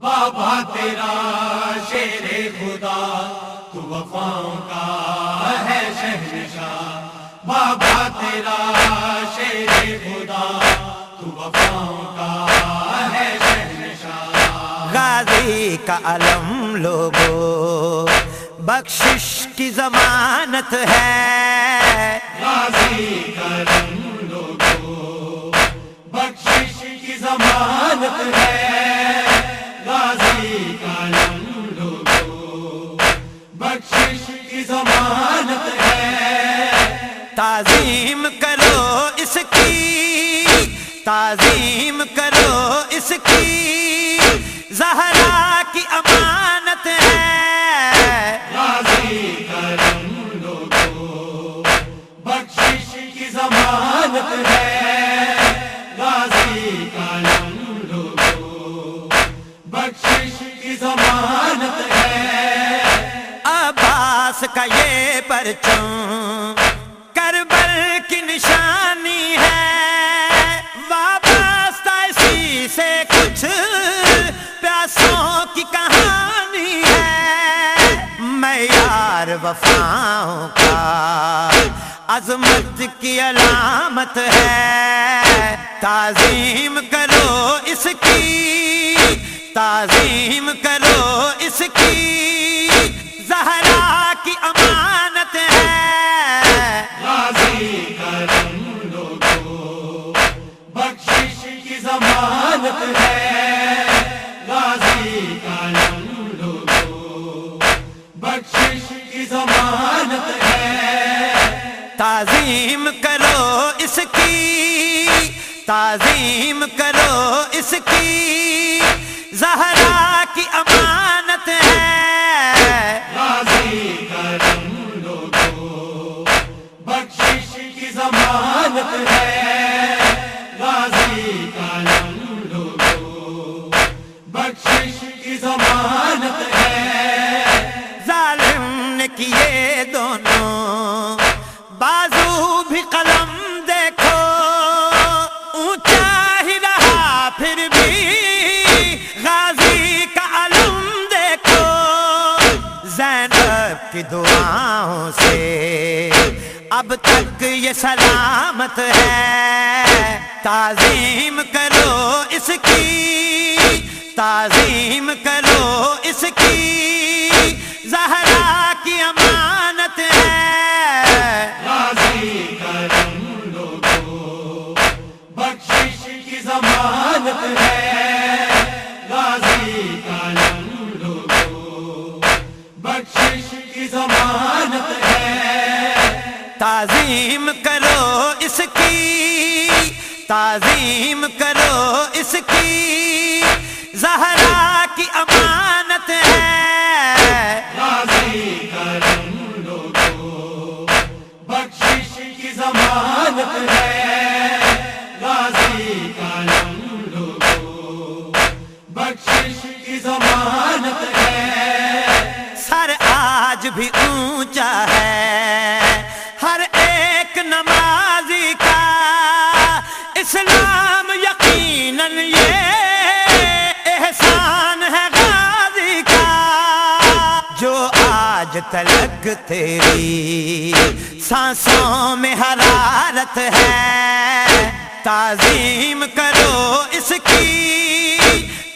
بابا تیرا شیر خدا تو وفاؤں کا ہے شہنشاہ۔ بابا تیرا شیر خدا تو وفاؤں کا ہے شہنشاہ۔ غازی کا علم لوگو بخشش کی ضمانت ہے۔ غازی کرم لوگو تعظیم کرو اس کی۔ زہرا کی امانت ہے۔ کرم بخشش کی ضمانت ہے۔ کرم بخشش کی ضمانت ہے۔ عباس کا یہ پرچم ہے یار وفاؤں کا۔ عظمت کی علامت ہے۔ تعظیم کرو اس کی۔ تعظیم کرو تعظیم کرو اس کی تعظیم کرو اس کی۔ زہرا اب تک یہ سلامت ہے۔ تعظیم کرو اس کی۔ تعظیم کرو اس کی۔ زہرا کی امانت ہے۔ غازی کرم لوگو بخشش کی ضمانت ہے۔ غازی کرم لوگو بخشش کی ضمانت ہے۔ تعظیم کرو اس کی، تعظیم کرو اس کی۔ زہرا کی امانت ہے۔ غازی کرم لوگو بخشش کی ضمانت ہے۔ غازی کرم لوگو بخشش کی ضمانت تلک تیری سانسوں میں حرارت ہے۔ تعظیم کرو اس کی،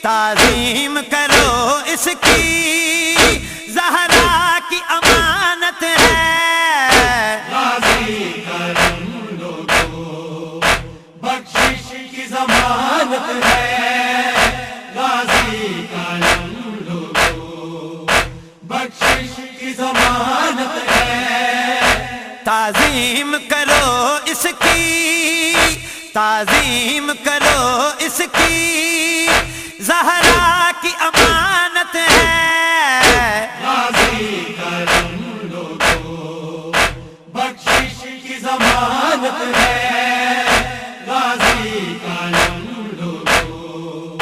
تعظیم کرو اس کی۔ زہرا تعظیم کرو اس کی تعظیم کرو اس کی۔ زہرا کی امانت ہے۔ لوگو بخشش کی ضمانت ہے۔ غازی کرم لوگو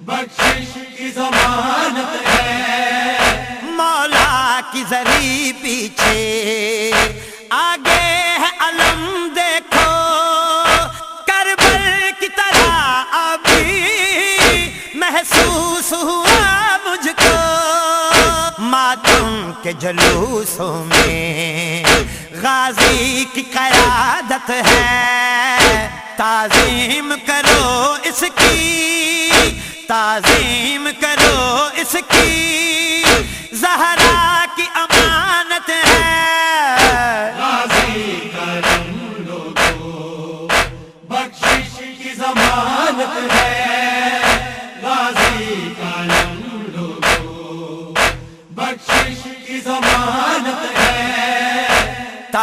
بخشش کی ضمانت ہے۔ مولا کی زری پیچھے۔ آگے ہے علم، دیکھو، کربل کی طرح ابھی محسوس ہوا مجھ کو ماتم کے جلوسوں میں غازی کی قیادت ہے۔ تعظیم کرو اس کی، تعظیم کرو اس کی۔ زہرا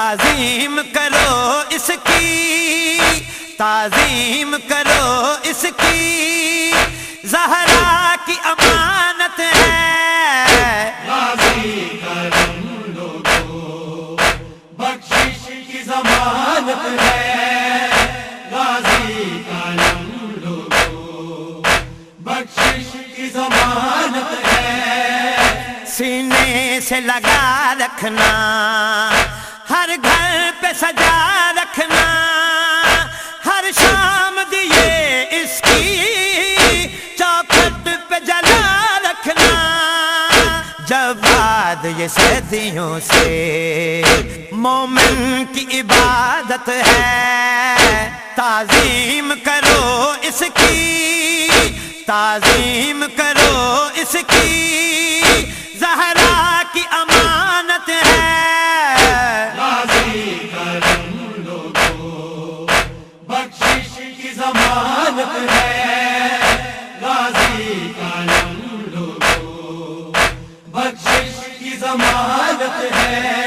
تعظیم کرو اس کی تعظیم کرو اس کی۔ زہرا کی امانت ہے۔ لوگو بخشش کی ضمانت ہے۔ غازی لوگو بخشش کی ضمانت ہے۔ سینے سے لگا رکھنا۔ پہ سجا رکھنا۔ ہر شام دیے اس کی چوکھٹ پہ جلا رکھنا۔ جب بعد یہ صدیوں سے مومن کی عبادت ہے، تعظیم کرو اس کی۔ تعظیم کرو اس کی۔ کمالت ہے۔